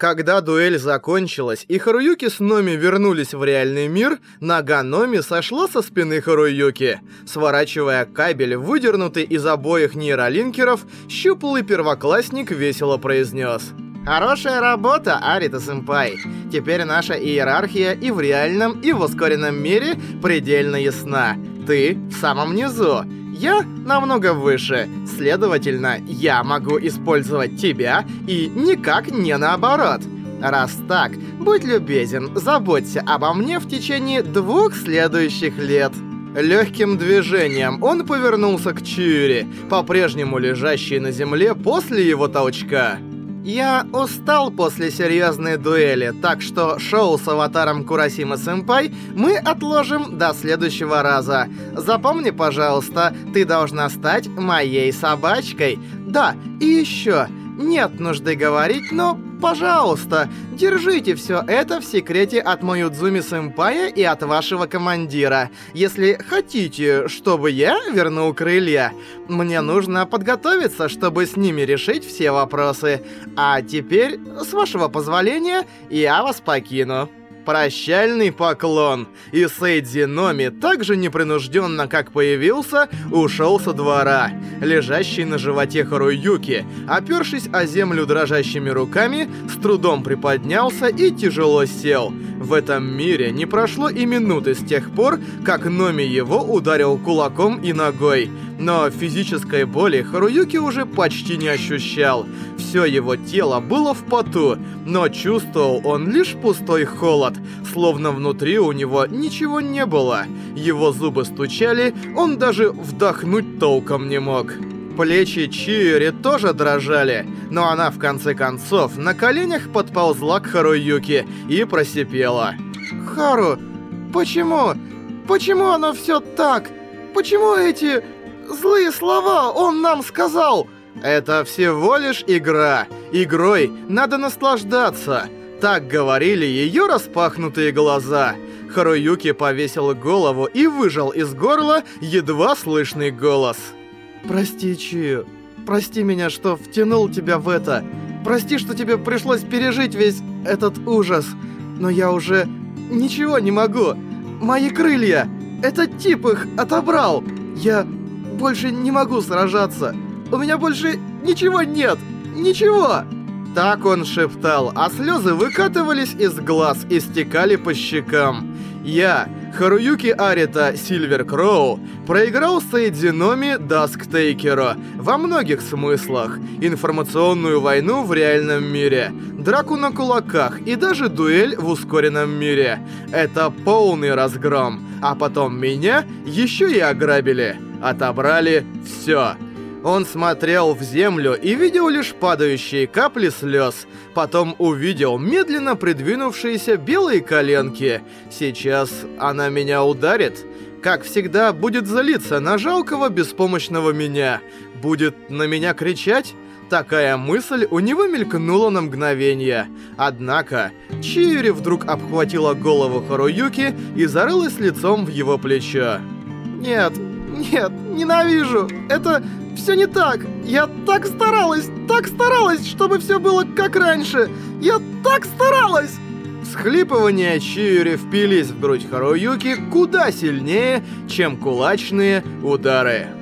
Когда дуэль закончилась и Харуюки с Номи вернулись в реальный мир, нога Номи сошла со спины Харуюки. Сворачивая кабель, выдернутый из обоих нейролинкеров, щуплый первоклассник весело произнес. «Хорошая работа, Арита-сэмпай! Теперь наша иерархия и в реальном, и в ускоренном мире предельно ясна. Ты в самом низу!» я намного выше. Следовательно, я могу использовать тебя и никак не наоборот. Раз так, будь любезен, заботься обо мне в течение двух следующих лет. Легким движением он повернулся к Чиури, по-прежнему лежащей на земле после его толчка. Я устал после серьезной дуэли, так что шоу с аватаром Курасима Сэмпай мы отложим до следующего раза. Запомни, пожалуйста, ты должна стать моей собачкой. Да, и еще... Нет нужды говорить, но, пожалуйста, держите все это в секрете от Моюдзуми-сэмпая и от вашего командира. Если хотите, чтобы я вернул крылья, мне нужно подготовиться, чтобы с ними решить все вопросы. А теперь, с вашего позволения, я вас покину прощальный поклон, и Сейдзи Номи так же непринужденно, как появился, ушел со двора. Лежащий на животе Харуюки, опершись о землю дрожащими руками, с трудом приподнялся и тяжело сел. В этом мире не прошло и минуты с тех пор, как Номи его ударил кулаком и ногой. Но физической боли Харуюки уже почти не ощущал. Все его тело было в поту, но чувствовал он лишь пустой холод, словно внутри у него ничего не было. Его зубы стучали, он даже вдохнуть толком не мог. Плечи Чиури тоже дрожали, но она в конце концов на коленях подползла к Харуюки и просипела. «Хару, почему? Почему оно все так? Почему эти...» Злые слова он нам сказал! Это всего лишь игра. Игрой надо наслаждаться. Так говорили ее распахнутые глаза. Харуюки повесил голову и выжал из горла едва слышный голос. «Прости, Чию. Прости меня, что втянул тебя в это. Прости, что тебе пришлось пережить весь этот ужас. Но я уже ничего не могу. Мои крылья! Этот тип их отобрал! Я больше не могу сражаться! У меня больше ничего нет! Ничего!» Так он шептал, а слезы выкатывались из глаз и стекали по щекам. Я, Харуюки Арита Сильвер Кроу, проиграл Сайдзиноми Дасктейкеру во многих смыслах. Информационную войну в реальном мире, драку на кулаках и даже дуэль в ускоренном мире. Это полный разгром. А потом меня еще и ограбили отобрали все. Он смотрел в землю и видел лишь падающие капли слез. Потом увидел медленно придвинувшиеся белые коленки. «Сейчас она меня ударит» как всегда, будет злиться на жалкого беспомощного меня. Будет на меня кричать? Такая мысль у него мелькнула на мгновение. Однако, Чиури вдруг обхватила голову Харуюки и зарылась лицом в его плечо. «Нет, нет, ненавижу! Это все не так! Я так старалась, так старалась, чтобы все было как раньше! Я так старалась!» Схлипывания Чиури впились в грудь Харуюки куда сильнее, чем кулачные удары.